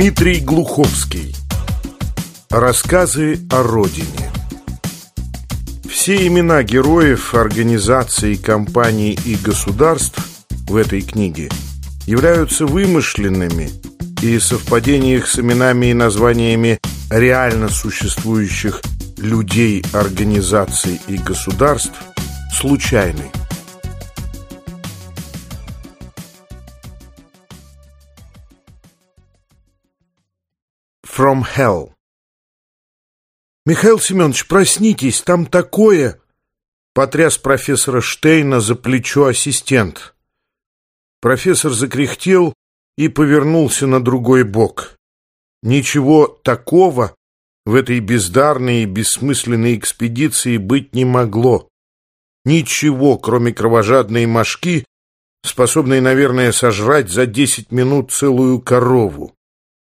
Дмитрий Глуховский Рассказы о родине Все имена героев, организаций, компаний и государств в этой книге являются вымышленными и совпадение их с именами и названиями реально существующих людей, организаций и государств случайны. From Hell «Михаил Семенович, проснитесь, там такое!» Потряс профессора Штейна за плечо ассистент. Профессор закряхтел и повернулся на другой бок. Ничего такого в этой бездарной и бессмысленной экспедиции быть не могло. Ничего, кроме кровожадной мошки, способной, наверное, сожрать за десять минут целую корову.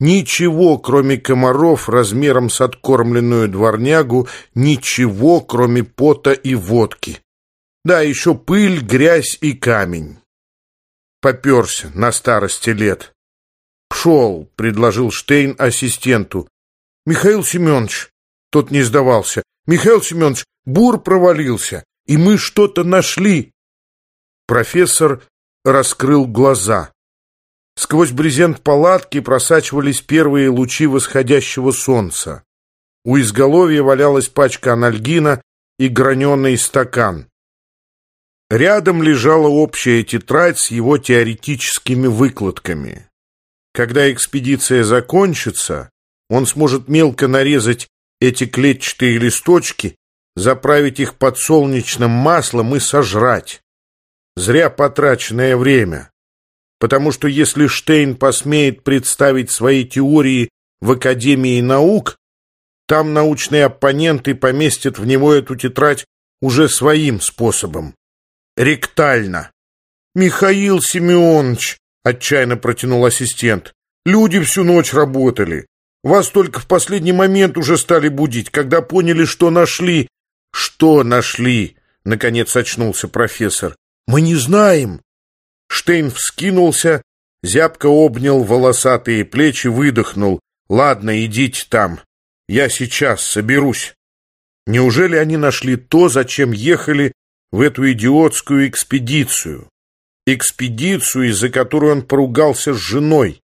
Ничего, кроме комаров размером с откормленную дворнягу, ничего, кроме пота и водки. Да, еще пыль, грязь и камень. Поперся на старости лет. «Пшел», — предложил Штейн ассистенту. «Михаил Семенович», — тот не сдавался, «Михаил Семенович, бур провалился, и мы что-то нашли». Профессор раскрыл глаза. Сквозь брезент палатки просачивались первые лучи восходящего солнца. У изголовья валялась пачка анальгина и граненый стакан. Рядом лежала общая тетрадь с его теоретическими выкладками. Когда экспедиция закончится, он сможет мелко нарезать эти клетчатые листочки, заправить их подсолнечным маслом и сожрать. Зря потраченное время потому что если Штейн посмеет представить свои теории в Академии наук, там научные оппоненты поместят в него эту тетрадь уже своим способом. Ректально. «Михаил Семенович», — отчаянно протянул ассистент, — «люди всю ночь работали. Вас только в последний момент уже стали будить, когда поняли, что нашли». «Что нашли?» — наконец очнулся профессор. «Мы не знаем. Штейн вскинулся, зябко обнял волосатые плечи, выдохнул. «Ладно, идите там. Я сейчас соберусь». Неужели они нашли то, зачем ехали в эту идиотскую экспедицию? Экспедицию, из-за которой он поругался с женой,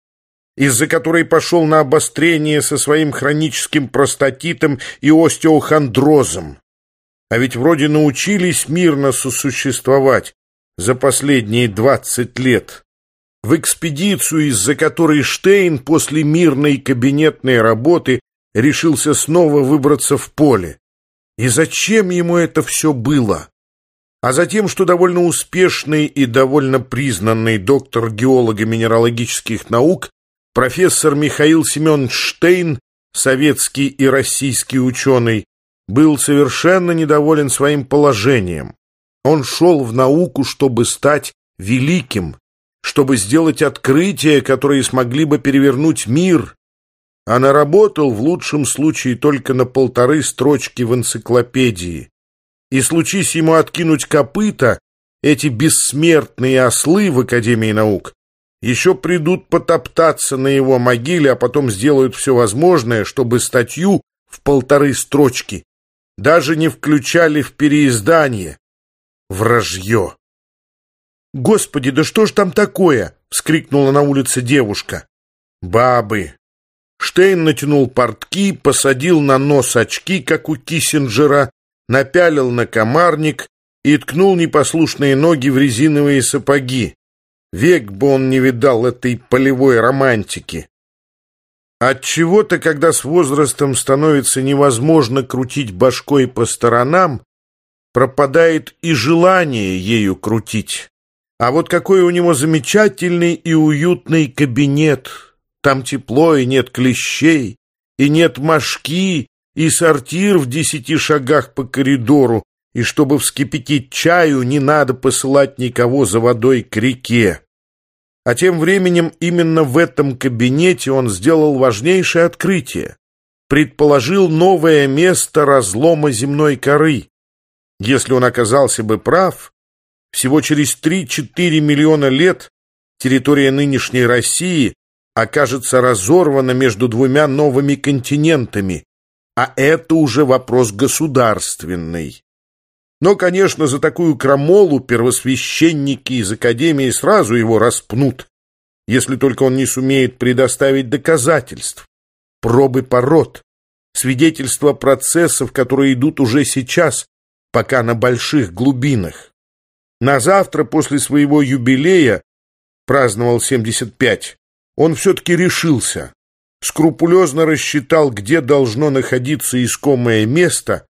из-за которой пошел на обострение со своим хроническим простатитом и остеохондрозом. А ведь вроде научились мирно сосуществовать за последние двадцать лет. В экспедицию, из-за которой Штейн после мирной кабинетной работы решился снова выбраться в поле. И зачем ему это все было? А затем, что довольно успешный и довольно признанный доктор геолого-минералогических наук профессор Михаил Семенович Штейн, советский и российский ученый, был совершенно недоволен своим положением. Он шел в науку, чтобы стать великим, чтобы сделать открытия, которые смогли бы перевернуть мир, а наработал в лучшем случае только на полторы строчки в энциклопедии. И случись ему откинуть копыта, эти бессмертные ослы в Академии наук еще придут потоптаться на его могиле, а потом сделают все возможное, чтобы статью в полторы строчки даже не включали в переиздание, Вражье! «Господи, да что ж там такое?» — вскрикнула на улице девушка. «Бабы!» Штейн натянул портки, посадил на нос очки, как у Киссинджера, напялил на комарник и ткнул непослушные ноги в резиновые сапоги. Век бы он не видал этой полевой романтики. Отчего-то, когда с возрастом становится невозможно крутить башкой по сторонам, пропадает и желание ею крутить. А вот какой у него замечательный и уютный кабинет. Там тепло и нет клещей, и нет мошки, и сортир в десяти шагах по коридору, и чтобы вскипятить чаю, не надо посылать никого за водой к реке. А тем временем именно в этом кабинете он сделал важнейшее открытие. Предположил новое место разлома земной коры. Если он оказался бы прав, всего через 3-4 миллиона лет территория нынешней России окажется разорвана между двумя новыми континентами, а это уже вопрос государственный. Но, конечно, за такую крамолу первосвященники из Академии сразу его распнут, если только он не сумеет предоставить доказательств, пробы пород, свидетельства процессов, которые идут уже сейчас, пока на больших глубинах. На завтра после своего юбилея, праздновал 75, он все-таки решился, скрупулезно рассчитал, где должно находиться искомое место,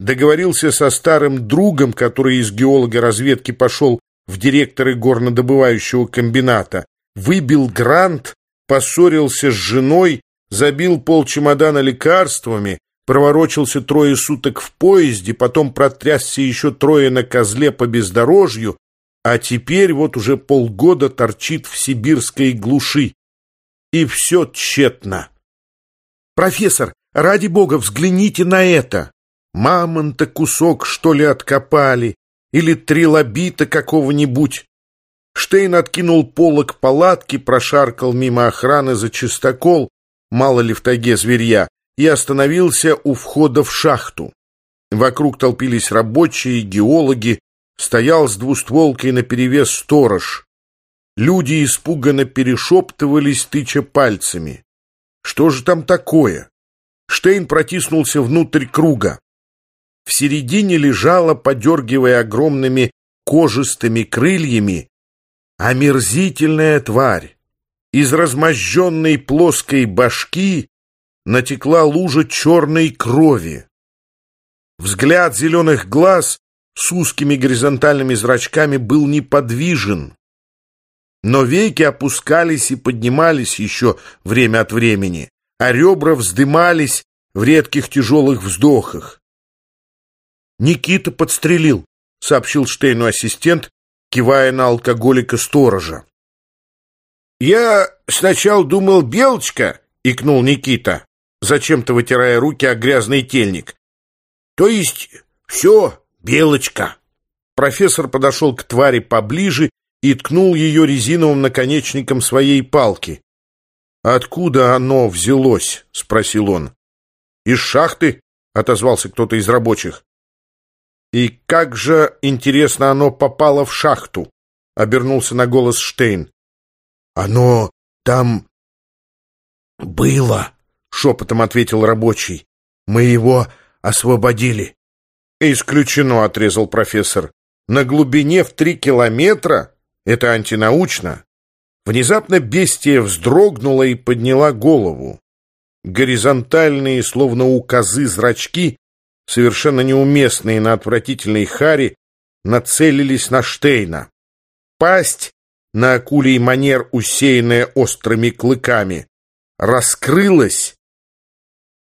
договорился со старым другом, который из геолога-разведки пошел в директоры горнодобывающего комбината, выбил грант, поссорился с женой, забил пол чемодана лекарствами, проворочился трое суток в поезде, потом протрясся еще трое на козле по бездорожью, а теперь вот уже полгода торчит в сибирской глуши. И все тщетно. «Профессор, ради бога, взгляните на это!» Мамонта кусок, что ли, откопали, или трилобита какого-нибудь. Штейн откинул полок палатки, прошаркал мимо охраны за чистокол, мало ли в тайге зверья, и остановился у входа в шахту. Вокруг толпились рабочие, геологи, стоял с двустволкой наперевес сторож. Люди испуганно перешептывались, тыча пальцами. Что же там такое? Штейн протиснулся внутрь круга. В середине лежала, подергивая огромными кожистыми крыльями, омерзительная тварь. Из размозженной плоской башки натекла лужа черной крови. Взгляд зеленых глаз с узкими горизонтальными зрачками был неподвижен, но веки опускались и поднимались еще время от времени, а ребра вздымались в редких тяжелых вздохах. «Никита подстрелил», — сообщил Штейну ассистент, кивая на алкоголика-сторожа. «Я сначала думал, Белочка», — икнул Никита, зачем-то вытирая руки о грязный тельник. «То есть все, Белочка». Профессор подошел к твари поближе и ткнул ее резиновым наконечником своей палки. «Откуда оно взялось?» — спросил он. «Из шахты?» — отозвался кто-то из рабочих. «И как же, интересно, оно попало в шахту?» — обернулся на голос Штейн. «Оно там было», — шепотом ответил рабочий. «Мы его освободили». «Исключено», — отрезал профессор. «На глубине в три километра? Это антинаучно». Внезапно бестия вздрогнула и подняла голову. Горизонтальные, словно у козы, зрачки совершенно неуместные на отвратительной харе, нацелились на Штейна. Пасть, на акулий манер усеянная острыми клыками, раскрылась,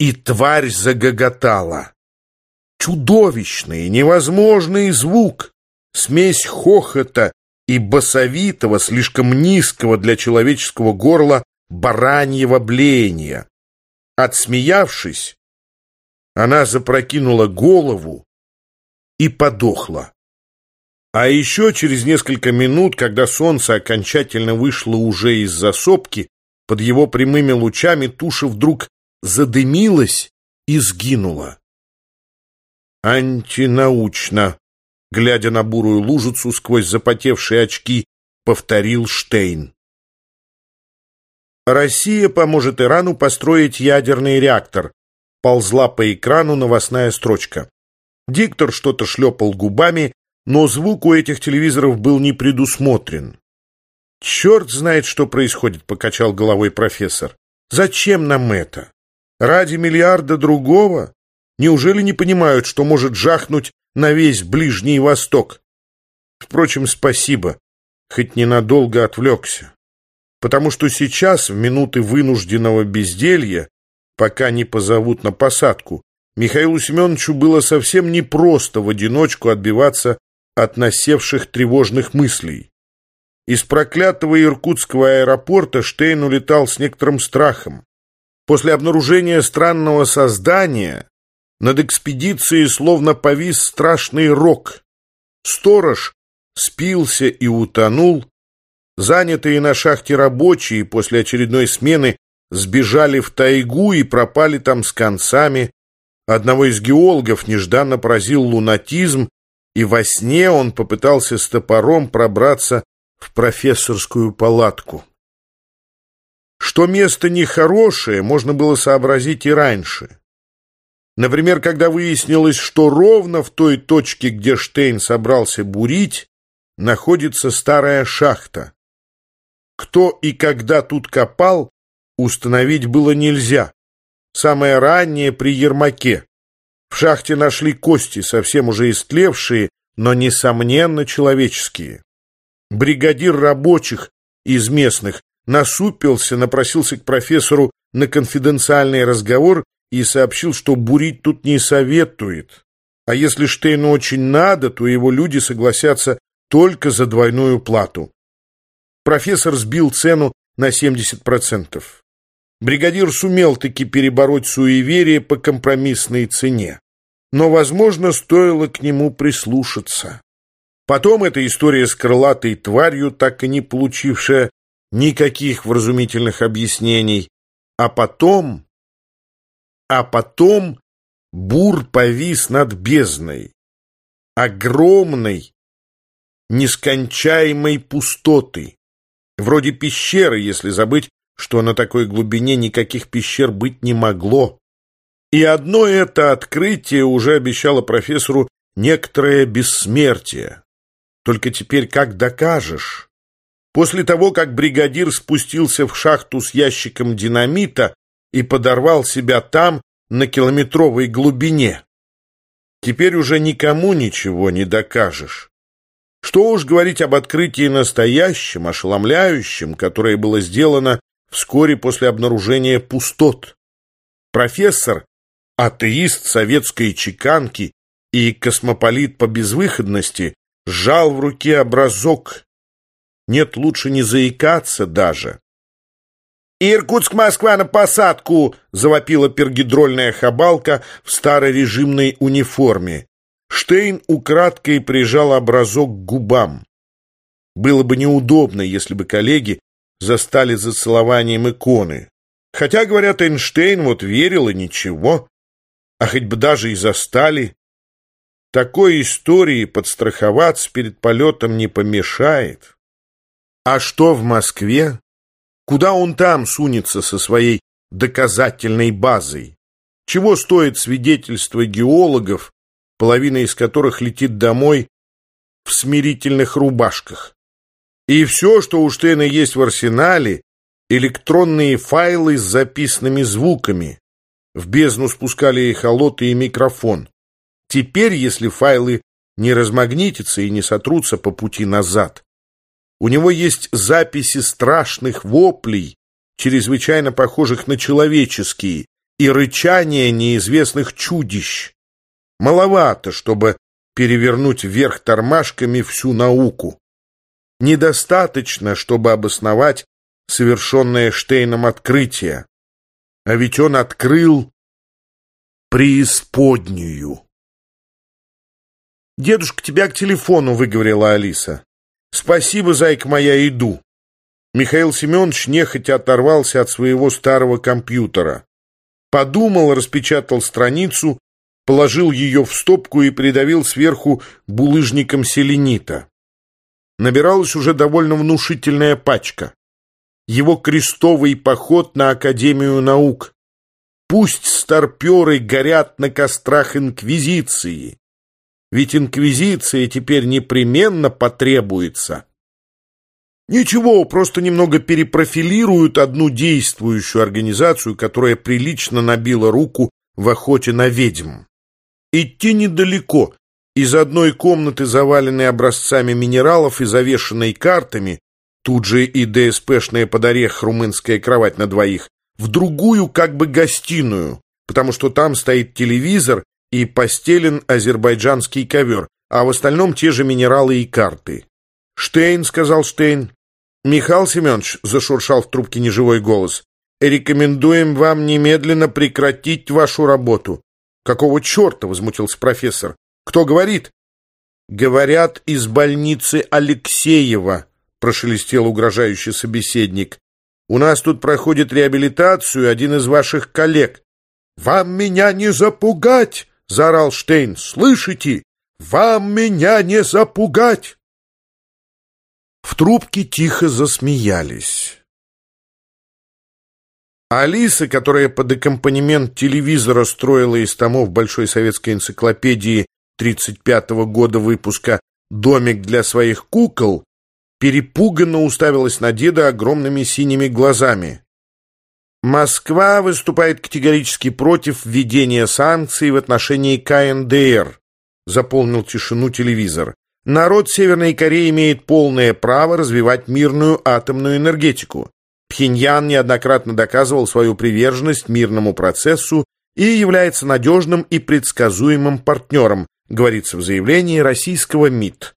и тварь загоготала. Чудовищный, невозможный звук, смесь хохота и басовитого, слишком низкого для человеческого горла, бараньего блеяния. Отсмеявшись, она запрокинула голову и подохла. А еще через несколько минут, когда солнце окончательно вышло уже из-за сопки, под его прямыми лучами туша вдруг задымилась и сгинула. «Антинаучно», глядя на бурую лужицу сквозь запотевшие очки, повторил Штейн. Россия поможет Ирану построить ядерный реактор, ползла по экрану новостная строчка. Диктор что-то шлепал губами, но звук у этих телевизоров был не предусмотрен. «Черт знает, что происходит», — покачал головой профессор. «Зачем нам это? Ради миллиарда другого? Неужели не понимают, что может жахнуть на весь Ближний Восток? Впрочем, спасибо, хоть ненадолго отвлекся. Потому что сейчас, в минуты вынужденного безделья, пока не позовут на посадку. Михаилу Семеновичу было совсем непросто в одиночку отбиваться от насевших тревожных мыслей. Из проклятого иркутского аэропорта Штейн улетал с некоторым страхом. После обнаружения странного создания над экспедицией словно повис страшный рок. Сторож спился и утонул, Занятые на шахте рабочие после очередной смены сбежали в тайгу и пропали там с концами. Одного из геологов нежданно поразил лунатизм, и во сне он попытался с топором пробраться в профессорскую палатку. Что место нехорошее, можно было сообразить и раньше. Например, когда выяснилось, что ровно в той точке, где Штейн собрался бурить, находится старая шахта. Кто и когда тут копал, установить было нельзя. Самое раннее при Ермаке. В шахте нашли кости, совсем уже истлевшие, но, несомненно, человеческие. Бригадир рабочих из местных насупился, напросился к профессору на конфиденциальный разговор и сообщил, что бурить тут не советует. А если Штейну очень надо, то его люди согласятся только за двойную плату. Профессор сбил цену на 70%. Бригадир сумел таки перебороть суеверие по компромиссной цене. Но, возможно, стоило к нему прислушаться. Потом эта история с крылатой тварью, так и не получившая никаких вразумительных объяснений. А потом... А потом бур повис над бездной. Огромной, нескончаемой пустоты. Вроде пещеры, если забыть, что на такой глубине никаких пещер быть не могло. И одно это открытие уже обещало профессору некоторое бессмертие. Только теперь как докажешь? После того, как бригадир спустился в шахту с ящиком динамита и подорвал себя там на километровой глубине, теперь уже никому ничего не докажешь. Что уж говорить об открытии настоящем, ошеломляющем, которое было сделано вскоре после обнаружения пустот. Профессор, атеист советской чеканки и космополит по безвыходности, сжал в руке образок. Нет, лучше не заикаться даже. «Иркутск-Москва на посадку!» — завопила пергидрольная хабалка в старорежимной униформе. Штейн украдкой прижал образок к губам. Было бы неудобно, если бы коллеги застали за целованием иконы. Хотя, говорят, Эйнштейн вот верил и ничего. А хоть бы даже и застали. Такой истории подстраховаться перед полетом не помешает. А что в Москве? Куда он там сунется со своей доказательной базой? Чего стоит свидетельство геологов, половина из которых летит домой в смирительных рубашках. И все, что у Штейна есть в арсенале, электронные файлы с записанными звуками. В бездну спускали их холоты и микрофон. Теперь, если файлы не размагнитятся и не сотрутся по пути назад, у него есть записи страшных воплей, чрезвычайно похожих на человеческие, и рычания неизвестных чудищ. Маловато, чтобы перевернуть вверх тормашками всю науку. Недостаточно, чтобы обосновать совершенное Штейном открытие. А ведь он открыл преисподнюю. «Дедушка, тебя к телефону», — выговорила Алиса. «Спасибо, зайка моя, иду». Михаил Семенович нехотя оторвался от своего старого компьютера. Подумал, распечатал страницу положил ее в стопку и придавил сверху булыжником селенита. Набиралась уже довольно внушительная пачка. Его крестовый поход на Академию наук. Пусть старперы горят на кострах Инквизиции. Ведь Инквизиция теперь непременно потребуется. Ничего, просто немного перепрофилируют одну действующую организацию, которая прилично набила руку в охоте на ведьм. Идти недалеко. Из одной комнаты, заваленной образцами минералов и завешенной картами, тут же и ДСПшная под орех румынская кровать на двоих, в другую как бы гостиную, потому что там стоит телевизор и постелен азербайджанский ковер, а в остальном те же минералы и карты. «Штейн», — сказал Штейн. «Михаил Семенович», — зашуршал в трубке неживой голос, «рекомендуем вам немедленно прекратить вашу работу. «Какого черта?» — возмутился профессор. «Кто говорит?» «Говорят из больницы Алексеева», прошелестел угрожающий собеседник. «У нас тут проходит реабилитацию один из ваших коллег». «Вам меня не запугать!» — заорал Штейн. «Слышите? Вам меня не запугать!» В трубке тихо засмеялись. Алиса, которая под аккомпанемент телевизора строила из томов Большой советской энциклопедии 35-го года выпуска «Домик для своих кукол», перепуганно уставилась на деда огромными синими глазами. Москва выступает категорически против введения санкций в отношении КНДР, заполнил тишину телевизор. Народ Северной Кореи имеет полное право развивать мирную атомную энергетику. Пхеньян неоднократно доказывал свою приверженность мирному процессу и является надежным и предсказуемым партнером, говорится в заявлении российского МИД.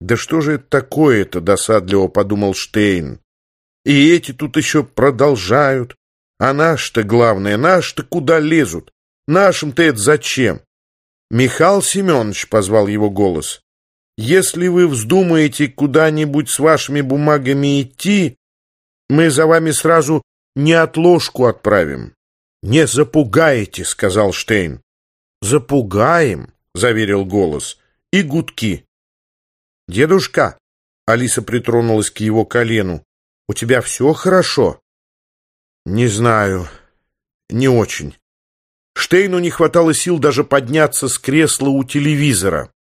«Да что же это такое-то?» — досадливо подумал Штейн. «И эти тут еще продолжают. А наш-то, главное, наш-то куда лезут? Нашим-то это зачем?» «Михаил Семенович», — позвал его голос, — «если вы вздумаете куда-нибудь с вашими бумагами идти, мы за вами сразу не отложку отправим. Не запугаете, сказал Штейн. Запугаем, заверил голос. И гудки. Дедушка, Алиса притронулась к его колену. У тебя все хорошо? Не знаю. Не очень. Штейну не хватало сил даже подняться с кресла у телевизора.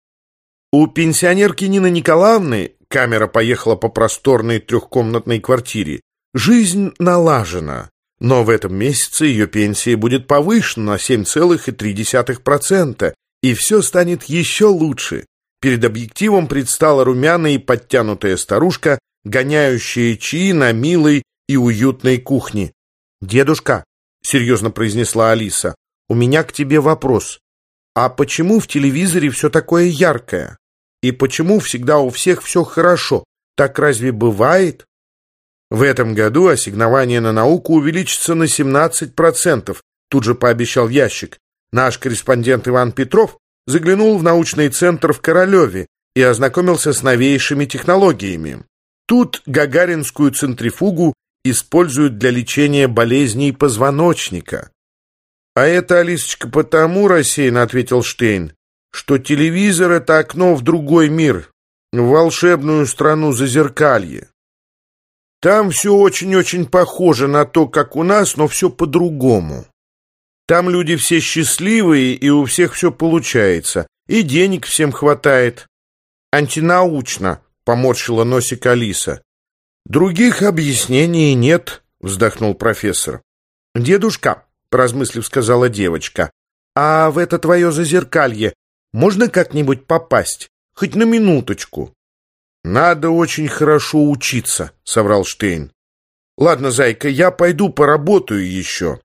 У пенсионерки Нины Николаевны камера поехала по просторной трехкомнатной квартире. Жизнь налажена, но в этом месяце ее пенсия будет повышена на 7,3%, и все станет еще лучше. Перед объективом предстала румяная и подтянутая старушка, гоняющая чаи на милой и уютной кухне. «Дедушка», — серьезно произнесла Алиса, — «у меня к тебе вопрос. А почему в телевизоре все такое яркое? И почему всегда у всех все хорошо? Так разве бывает?» В этом году ассигнование на науку увеличится на 17%, тут же пообещал ящик. Наш корреспондент Иван Петров заглянул в научный центр в Королеве и ознакомился с новейшими технологиями. Тут гагаринскую центрифугу используют для лечения болезней позвоночника. «А это, Алисочка, потому, — рассеянно ответил Штейн, — что телевизор — это окно в другой мир, в волшебную страну Зазеркалье. Там все очень-очень похоже на то, как у нас, но все по-другому. Там люди все счастливые, и у всех все получается, и денег всем хватает. Антинаучно, поморщила носик Алиса. Других объяснений нет, вздохнул профессор. Дедушка, поразмыслив, сказала девочка, а в это твое зазеркалье можно как-нибудь попасть? Хоть на минуточку. «Надо очень хорошо учиться», — соврал Штейн. «Ладно, зайка, я пойду поработаю еще».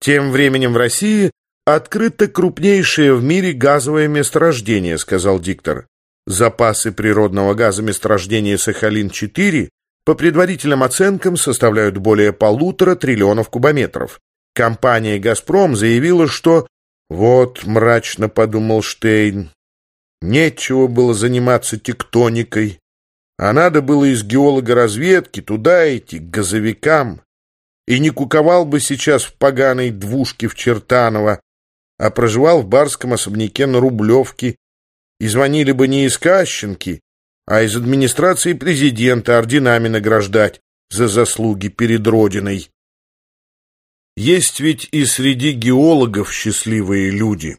Тем временем в России открыто крупнейшее в мире газовое месторождение, сказал диктор. Запасы природного газа месторождения Сахалин-4 по предварительным оценкам составляют более полутора триллионов кубометров. Компания «Газпром» заявила, что... Вот, мрачно подумал Штейн, Нечего было заниматься тектоникой, а надо было из геолога разведки туда идти, к газовикам. И не куковал бы сейчас в поганой двушке в Чертаново, а проживал в барском особняке на Рублевке, и звонили бы не из Кащенки, а из администрации президента орденами награждать за заслуги перед Родиной. Есть ведь и среди геологов счастливые люди.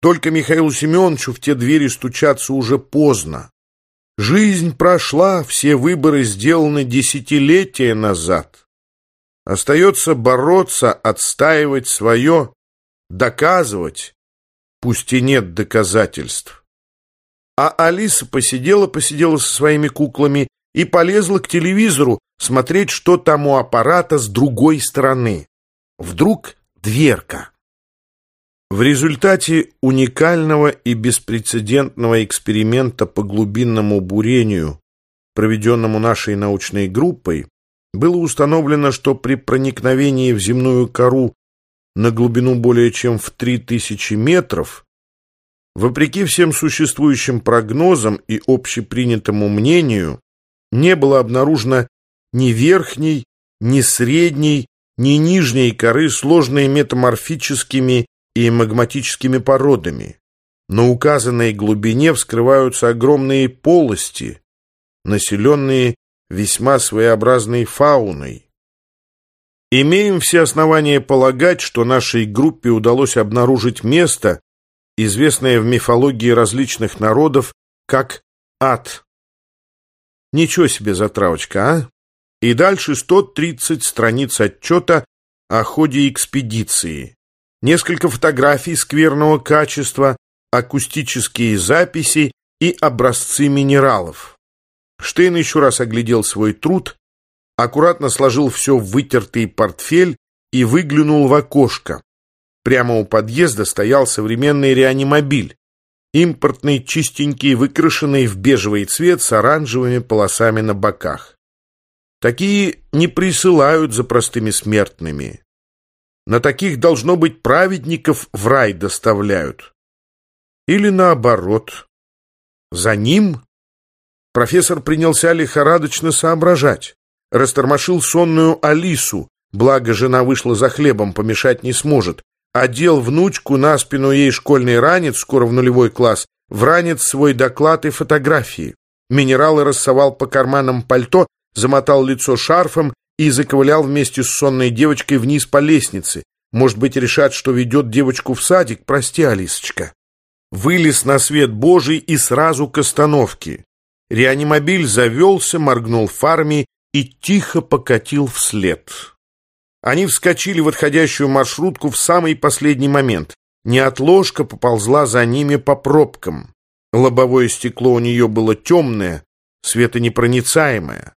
Только Михаилу Семеновичу в те двери стучаться уже поздно. Жизнь прошла, все выборы сделаны десятилетия назад. Остается бороться, отстаивать свое, доказывать, пусть и нет доказательств. А Алиса посидела-посидела со своими куклами и полезла к телевизору смотреть, что там у аппарата с другой стороны. Вдруг дверка. В результате уникального и беспрецедентного эксперимента по глубинному бурению, проведенному нашей научной группой, было установлено, что при проникновении в земную кору на глубину более чем в 3000 метров, вопреки всем существующим прогнозам и общепринятому мнению, не было обнаружено ни верхней, ни средней, ни нижней коры, сложной метаморфическими и магматическими породами. На указанной глубине вскрываются огромные полости, населенные весьма своеобразной фауной. Имеем все основания полагать, что нашей группе удалось обнаружить место, известное в мифологии различных народов как ад. Ничего себе затравочка, а? И дальше 130 страниц отчета о ходе экспедиции. Несколько фотографий скверного качества, акустические записи и образцы минералов. Штейн еще раз оглядел свой труд, аккуратно сложил все в вытертый портфель и выглянул в окошко. Прямо у подъезда стоял современный реанимобиль, импортный, чистенький, выкрашенный в бежевый цвет с оранжевыми полосами на боках. Такие не присылают за простыми смертными. На таких, должно быть, праведников в рай доставляют. Или наоборот. За ним профессор принялся лихорадочно соображать. Растормошил сонную Алису, благо жена вышла за хлебом, помешать не сможет. Одел внучку на спину ей школьный ранец, скоро в нулевой класс, в ранец свой доклад и фотографии. Минералы рассовал по карманам пальто, замотал лицо шарфом и заковылял вместе с сонной девочкой вниз по лестнице. Может быть, решат, что ведет девочку в садик? Прости, Алисочка. Вылез на свет Божий и сразу к остановке. Реанимобиль завелся, моргнул фарами и тихо покатил вслед. Они вскочили в отходящую маршрутку в самый последний момент. Неотложка поползла за ними по пробкам. Лобовое стекло у нее было темное, светонепроницаемое.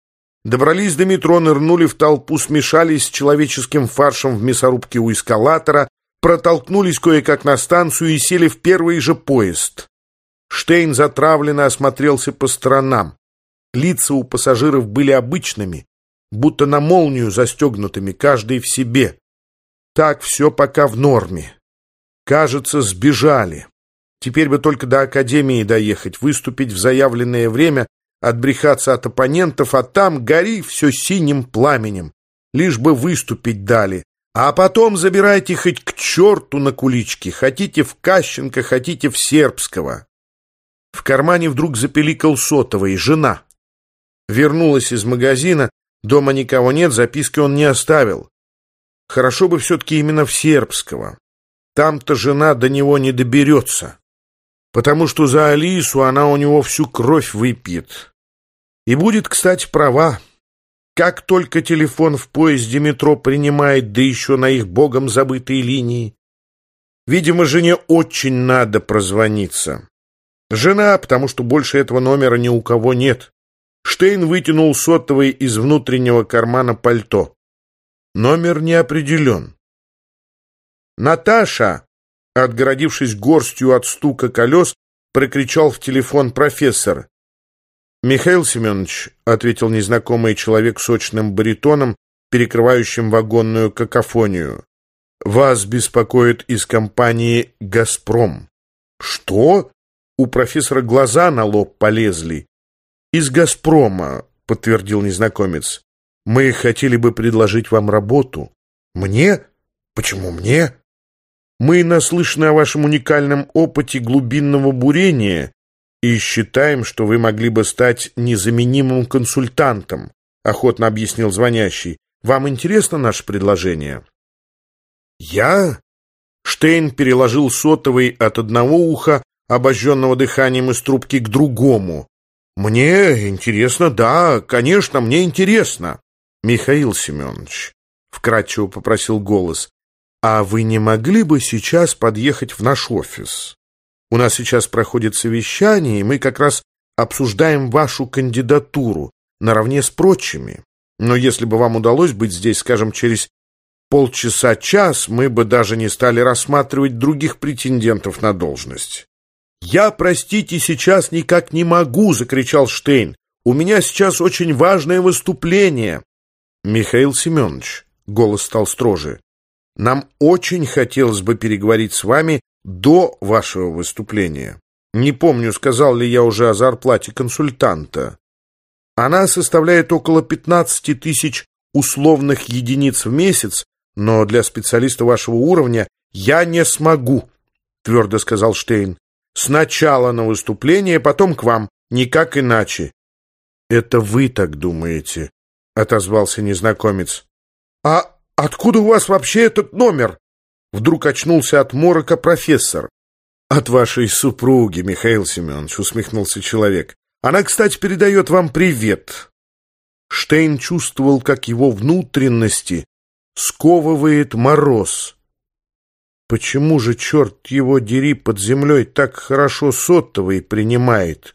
Добрались до метро, нырнули в толпу, смешались с человеческим фаршем в мясорубке у эскалатора, протолкнулись кое-как на станцию и сели в первый же поезд. Штейн затравленно осмотрелся по сторонам. Лица у пассажиров были обычными, будто на молнию застегнутыми, каждый в себе. Так все пока в норме. Кажется, сбежали. Теперь бы только до Академии доехать, выступить в заявленное время, отбрехаться от оппонентов, а там гори все синим пламенем. Лишь бы выступить дали. А потом забирайте хоть к черту на кулички. Хотите в Кащенко, хотите в Сербского. В кармане вдруг запеликал сотовый. Жена. Вернулась из магазина. Дома никого нет, записки он не оставил. Хорошо бы все-таки именно в Сербского. Там-то жена до него не доберется. Потому что за Алису она у него всю кровь выпьет. И будет, кстати, права. Как только телефон в поезде метро принимает, да еще на их богом забытые линии. Видимо, жене очень надо прозвониться. Жена, потому что больше этого номера ни у кого нет. Штейн вытянул сотовый из внутреннего кармана пальто. Номер не определен. «Наташа!» Отгородившись горстью от стука колес, прокричал в телефон профессор. «Михаил Семенович», — ответил незнакомый человек сочным баритоном, перекрывающим вагонную какофонию, «вас беспокоит из компании «Газпром». «Что?» У профессора глаза на лоб полезли. «Из «Газпрома», — подтвердил незнакомец. «Мы хотели бы предложить вам работу». «Мне? Почему мне?» «Мы наслышаны о вашем уникальном опыте глубинного бурения и считаем, что вы могли бы стать незаменимым консультантом», — охотно объяснил звонящий. «Вам интересно наше предложение?» «Я?» Штейн переложил сотовый от одного уха, обожженного дыханием из трубки, к другому. «Мне интересно, да, конечно, мне интересно». «Михаил Семенович», — вкратчиво попросил голос, «а вы не могли бы сейчас подъехать в наш офис? У нас сейчас проходит совещание, и мы как раз обсуждаем вашу кандидатуру наравне с прочими. Но если бы вам удалось быть здесь, скажем, через полчаса-час, мы бы даже не стали рассматривать других претендентов на должность». «Я, простите, сейчас никак не могу!» — закричал Штейн. «У меня сейчас очень важное выступление!» «Михаил Семенович», — голос стал строже, «нам очень хотелось бы переговорить с вами до вашего выступления. Не помню, сказал ли я уже о зарплате консультанта». Она составляет около 15 тысяч условных единиц в месяц, но для специалиста вашего уровня я не смогу, твердо сказал Штейн. Сначала на выступление, потом к вам, никак иначе. Это вы так думаете, отозвался незнакомец. А откуда у вас вообще этот номер? Вдруг очнулся от морока профессор. «От вашей супруги, Михаил Семенович», — усмехнулся человек. «Она, кстати, передает вам привет». Штейн чувствовал, как его внутренности сковывает мороз. Почему же, черт его дери, под землей так хорошо сотовый принимает?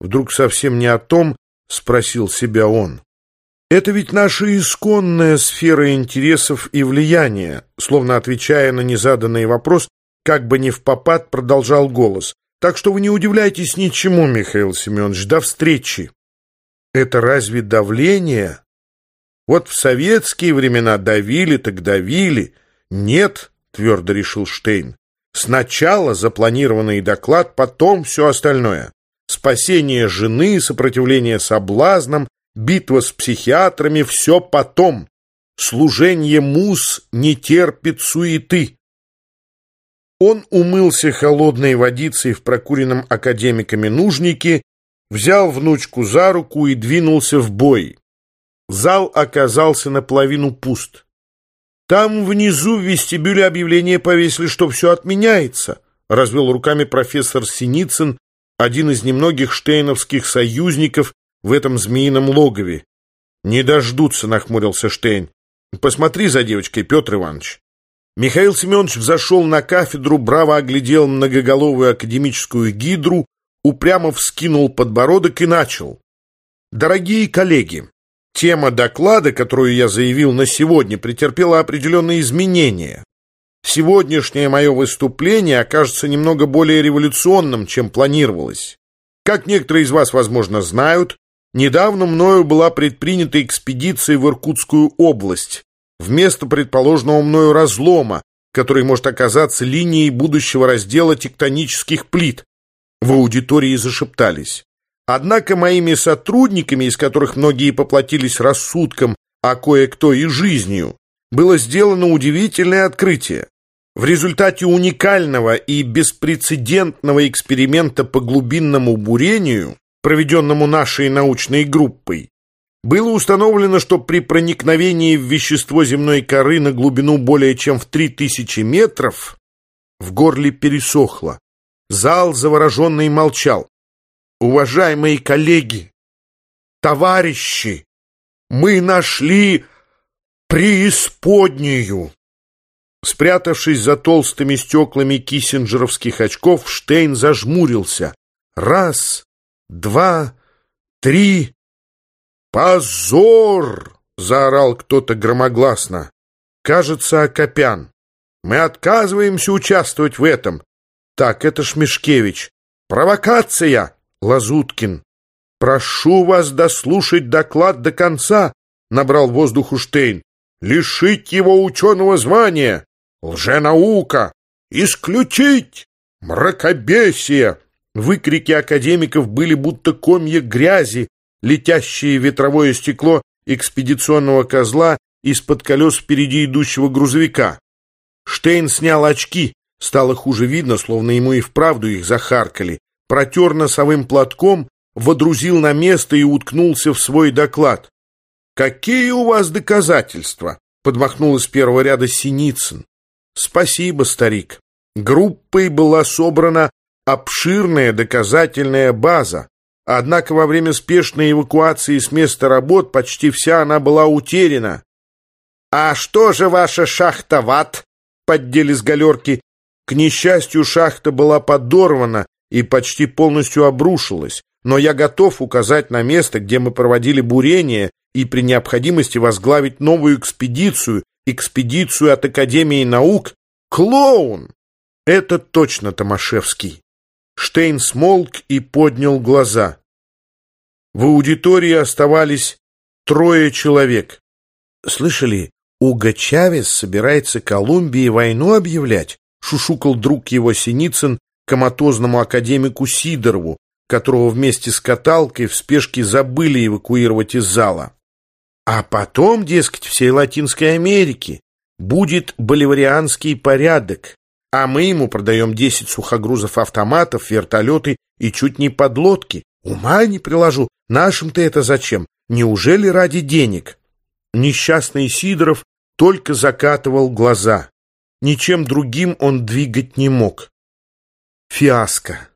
Вдруг совсем не о том, спросил себя он. Это ведь наша исконная сфера интересов и влияния, словно отвечая на незаданный вопрос, как бы не в попад продолжал голос. Так что вы не удивляйтесь ничему, Михаил Семенович, до встречи. Это разве давление? Вот в советские времена давили так давили. Нет, твердо решил Штейн. Сначала запланированный доклад, потом все остальное. Спасение жены, сопротивление соблазнам, битва с психиатрами — все потом. Служение мус не терпит суеты. Он умылся холодной водицей в прокуренном академиками нужнике, взял внучку за руку и двинулся в бой. Зал оказался наполовину пуст. Там внизу в вестибюле объявление повесили, что все отменяется, развел руками профессор Синицын, один из немногих штейновских союзников, в этом змеином логове. Не дождутся, нахмурился Штейн. Посмотри за девочкой, Петр Иванович. Михаил Семенович взошел на кафедру, браво оглядел многоголовую академическую гидру, упрямо вскинул подбородок и начал. Дорогие коллеги, тема доклада, которую я заявил на сегодня, претерпела определенные изменения. Сегодняшнее мое выступление окажется немного более революционным, чем планировалось. Как некоторые из вас, возможно, знают, Недавно мною была предпринята экспедиция в Иркутскую область, вместо предположенного мною разлома, который может оказаться линией будущего раздела тектонических плит. В аудитории зашептались. Однако моими сотрудниками, из которых многие поплатились рассудком, а кое-кто и жизнью, было сделано удивительное открытие. В результате уникального и беспрецедентного эксперимента по глубинному бурению проведенному нашей научной группой, было установлено, что при проникновении в вещество земной коры на глубину более чем в 3000 метров в горле пересохло. Зал завороженный молчал. «Уважаемые коллеги, товарищи, мы нашли преисподнюю!» Спрятавшись за толстыми стеклами киссинджеровских очков, Штейн зажмурился. Раз, два, три. «Позор!» — заорал кто-то громогласно. «Кажется, Акопян. Мы отказываемся участвовать в этом. Так, это Шмешкевич. Провокация!» — Лазуткин. «Прошу вас дослушать доклад до конца», — набрал воздуху Штейн. «Лишить его ученого звания! Лженаука! Исключить! Мракобесие!» Выкрики академиков были будто комья грязи, летящие в ветровое стекло экспедиционного козла из-под колес впереди идущего грузовика. Штейн снял очки, стало хуже видно, словно ему и вправду их захаркали, протер носовым платком, водрузил на место и уткнулся в свой доклад. «Какие у вас доказательства?» — подмахнул из первого ряда Синицын. «Спасибо, старик. Группой была собрана обширная доказательная база, однако во время спешной эвакуации с места работ почти вся она была утеряна. «А что же ваша шахта ВАТ?» — поддели с галерки. К несчастью, шахта была подорвана и почти полностью обрушилась, но я готов указать на место, где мы проводили бурение и при необходимости возглавить новую экспедицию, экспедицию от Академии наук. Клоун! Это точно Томашевский. Штейн смолк и поднял глаза. В аудитории оставались трое человек. «Слышали, Уго Чавес собирается Колумбии войну объявлять?» — шушукал друг его Синицын коматозному академику Сидорову, которого вместе с каталкой в спешке забыли эвакуировать из зала. А потом, дескать, всей Латинской Америке будет боливарианский порядок, а мы ему продаем 10 сухогрузов автоматов, вертолеты и чуть не подлодки. Ума не приложу, нашим-то это зачем? Неужели ради денег? Несчастный Сидоров только закатывал глаза. Ничем другим он двигать не мог. Фиаско.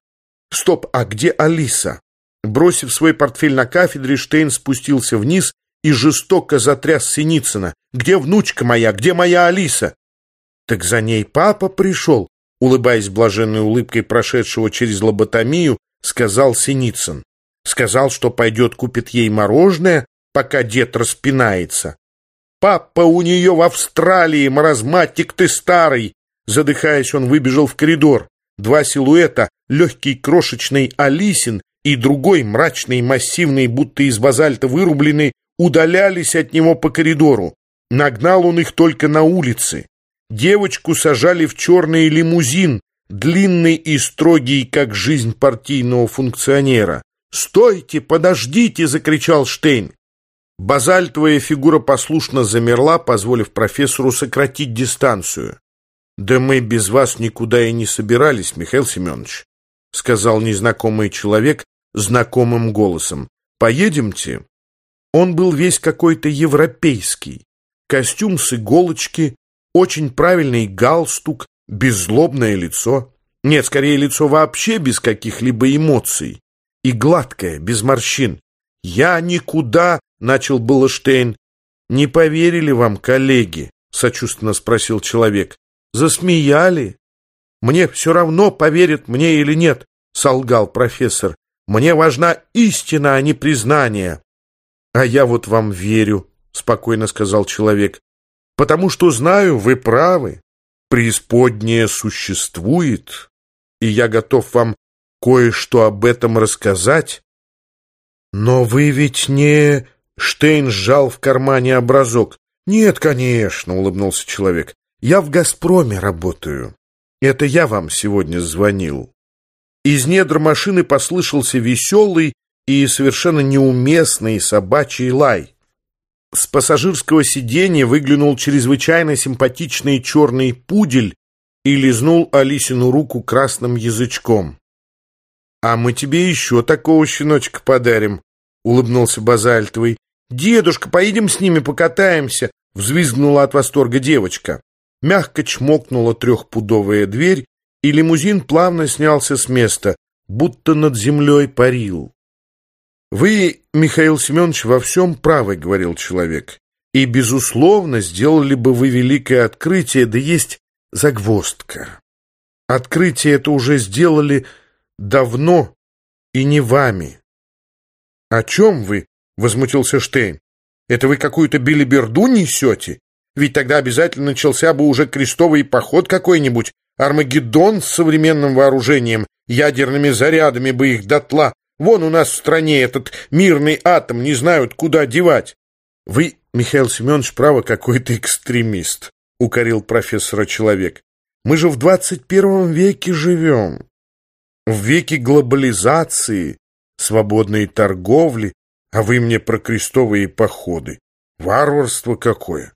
Стоп, а где Алиса? Бросив свой портфель на кафедре, Штейн спустился вниз и жестоко затряс Синицына. «Где внучка моя? Где моя Алиса?» «Так за ней папа пришел», улыбаясь блаженной улыбкой прошедшего через лоботомию, сказал Синицын. Сказал, что пойдет купит ей мороженое, пока дед распинается. «Папа у нее в Австралии, маразматик ты старый!» Задыхаясь, он выбежал в коридор. Два силуэта, легкий крошечный Алисин и другой мрачный массивный, будто из базальта вырубленный, удалялись от него по коридору. Нагнал он их только на улице. Девочку сажали в черный лимузин, длинный и строгий, как жизнь партийного функционера. «Стойте, подождите!» — закричал Штейн. Базальтовая фигура послушно замерла, позволив профессору сократить дистанцию. «Да мы без вас никуда и не собирались, Михаил Семенович», — сказал незнакомый человек знакомым голосом. «Поедемте?» Он был весь какой-то европейский. Костюм с иголочки, очень правильный галстук, беззлобное лицо. Нет, скорее, лицо вообще без каких-либо эмоций. И гладкое, без морщин. «Я никуда!» — начал было Штейн. «Не поверили вам, коллеги?» — сочувственно спросил человек. «Засмеяли?» «Мне все равно, поверят мне или нет», — солгал профессор. «Мне важна истина, а не признание». «А я вот вам верю», — спокойно сказал человек, «потому что знаю, вы правы. Преисподнее существует, и я готов вам кое-что об этом рассказать». «Но вы ведь не...» — Штейн сжал в кармане образок. «Нет, конечно», — улыбнулся человек. «Я в «Газпроме» работаю. Это я вам сегодня звонил». Из недр машины послышался веселый и совершенно неуместный собачий лай. С пассажирского сиденья выглянул чрезвычайно симпатичный черный пудель и лизнул Алисину руку красным язычком. «А мы тебе еще такого щеночка подарим», — улыбнулся Базальтовый. «Дедушка, поедем с ними покатаемся», — взвизгнула от восторга девочка. Мягко чмокнула трехпудовая дверь, и лимузин плавно снялся с места, будто над землей парил. «Вы, Михаил Семенович, во всем правы», — говорил человек. «И, безусловно, сделали бы вы великое открытие, да есть загвоздка. Открытие это уже сделали давно и не вами». «О чем вы?» — возмутился Штейн. «Это вы какую-то билиберду несете? Ведь тогда обязательно начался бы уже крестовый поход какой-нибудь, Армагеддон с современным вооружением, ядерными зарядами бы их дотла Вон у нас в стране этот мирный атом не знают, куда девать. Вы, Михаил Семенович, право какой-то экстремист, укорил профессора человек. Мы же в двадцать первом веке живем. В веке глобализации, свободной торговли, а вы мне про крестовые походы. Варварство какое!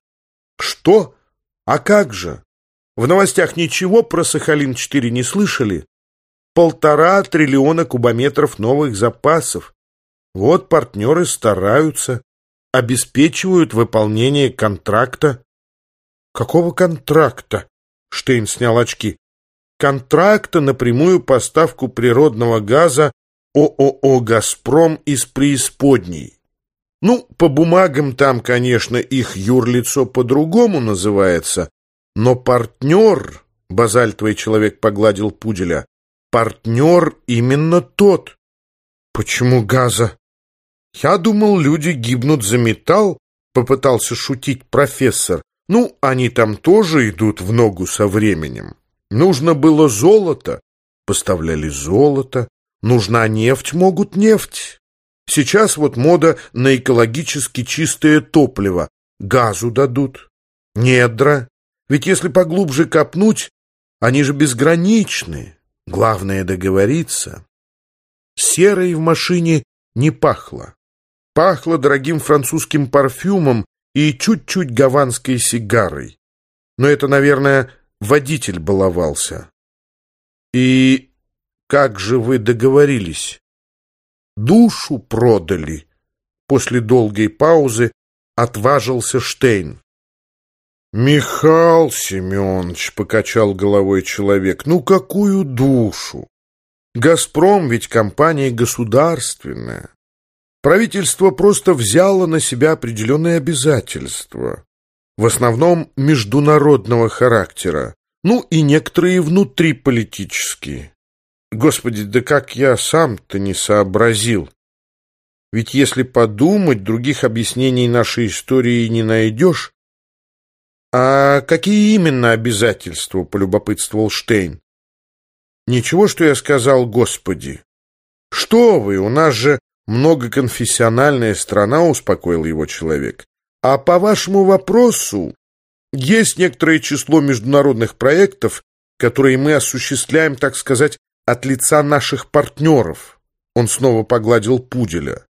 Что? А как же? В новостях ничего про Сахалин-4 не слышали? полтора триллиона кубометров новых запасов. Вот партнеры стараются, обеспечивают выполнение контракта. Какого контракта? Штейн снял очки. Контракта на прямую поставку природного газа ООО «Газпром» из преисподней. Ну, по бумагам там, конечно, их юрлицо по-другому называется, но партнер, базальтовый человек погладил пуделя, партнер именно тот. Почему газа? Я думал, люди гибнут за металл, попытался шутить профессор. Ну, они там тоже идут в ногу со временем. Нужно было золото, поставляли золото. Нужна нефть, могут нефть. Сейчас вот мода на экологически чистое топливо. Газу дадут. Недра. Ведь если поглубже копнуть, они же безграничны. Главное договориться. Серой в машине не пахло. Пахло дорогим французским парфюмом и чуть-чуть гаванской сигарой. Но это, наверное, водитель баловался. И как же вы договорились? Душу продали. После долгой паузы отважился Штейн. «Михаил Семенович», — покачал головой человек, — «ну какую душу? «Газпром» ведь компания государственная. Правительство просто взяло на себя определенные обязательства, в основном международного характера, ну и некоторые внутриполитические. Господи, да как я сам-то не сообразил. Ведь если подумать, других объяснений нашей истории не найдешь. А какие именно обязательства, полюбопытствовал Штейн. Ничего, что я сказал «Господи». Что вы, у нас же многоконфессиональная страна, успокоил его человек. А по вашему вопросу, есть некоторое число международных проектов, которые мы осуществляем, так сказать, от лица наших партнеров. Он снова погладил пуделя.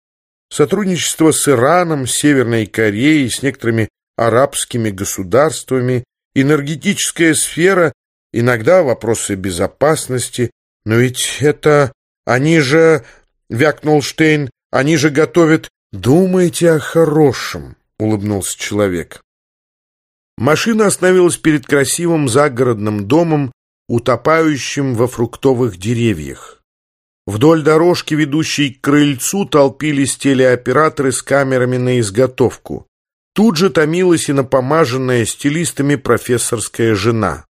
Сотрудничество с Ираном, Северной Кореей, с некоторыми арабскими государствами, энергетическая сфера иногда вопросы безопасности. Но ведь это... Они же... — вякнул Штейн. Они же готовят... «Думайте о хорошем», — улыбнулся человек. Машина остановилась перед красивым загородным домом, утопающим во фруктовых деревьях. Вдоль дорожки, ведущей к крыльцу, толпились телеоператоры с камерами на изготовку. Тут же томилась и напомаженная стилистами профессорская жена.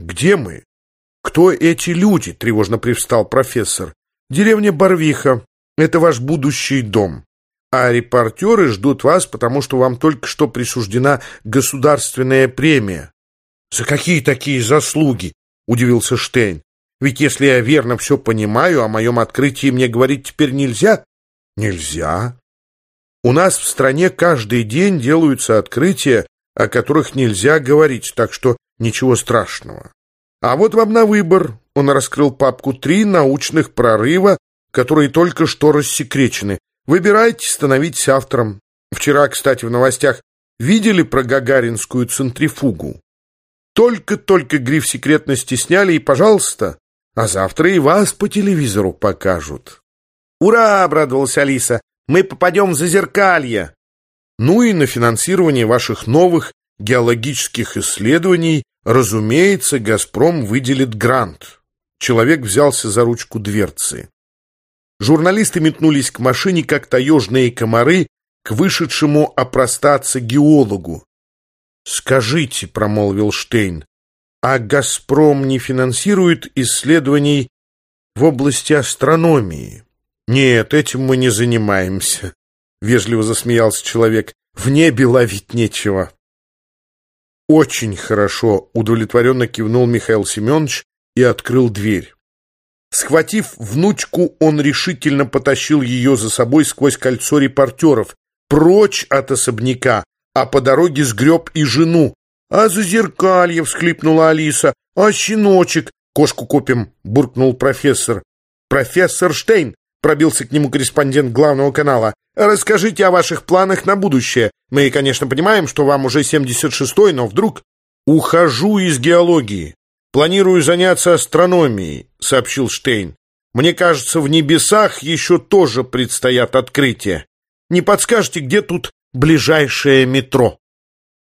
«Где мы?» «Кто эти люди?» — тревожно привстал профессор. «Деревня Барвиха. Это ваш будущий дом. А репортеры ждут вас, потому что вам только что присуждена государственная премия». «За какие такие заслуги?» — удивился Штейн. «Ведь если я верно все понимаю, о моем открытии мне говорить теперь нельзя?» «Нельзя. У нас в стране каждый день делаются открытия, о которых нельзя говорить, так что Ничего страшного. А вот вам на выбор. Он раскрыл папку «Три научных прорыва», которые только что рассекречены. Выбирайте, становитесь автором. Вчера, кстати, в новостях видели про гагаринскую центрифугу? Только-только гриф секретности сняли, и, пожалуйста, а завтра и вас по телевизору покажут. «Ура!» — обрадовалась Алиса. «Мы попадем в зазеркалье!» Ну и на финансирование ваших новых геологических исследований, разумеется, «Газпром» выделит грант. Человек взялся за ручку дверцы. Журналисты метнулись к машине, как таежные комары, к вышедшему опростаться геологу. «Скажите», — промолвил Штейн, «а «Газпром» не финансирует исследований в области астрономии?» «Нет, этим мы не занимаемся», — вежливо засмеялся человек. «В небе ловить нечего». «Очень хорошо», — удовлетворенно кивнул Михаил Семенович и открыл дверь. Схватив внучку, он решительно потащил ее за собой сквозь кольцо репортеров, прочь от особняка, а по дороге сгреб и жену. «А за зеркалье!» — всхлипнула Алиса. «А щеночек!» «Кошку купим!» — буркнул профессор. «Профессор Штейн!» — пробился к нему корреспондент главного канала. Расскажите о ваших планах на будущее. Мы, конечно, понимаем, что вам уже 76-й, но вдруг... Ухожу из геологии. Планирую заняться астрономией, сообщил Штейн. Мне кажется, в небесах еще тоже предстоят открытия. Не подскажете, где тут ближайшее метро?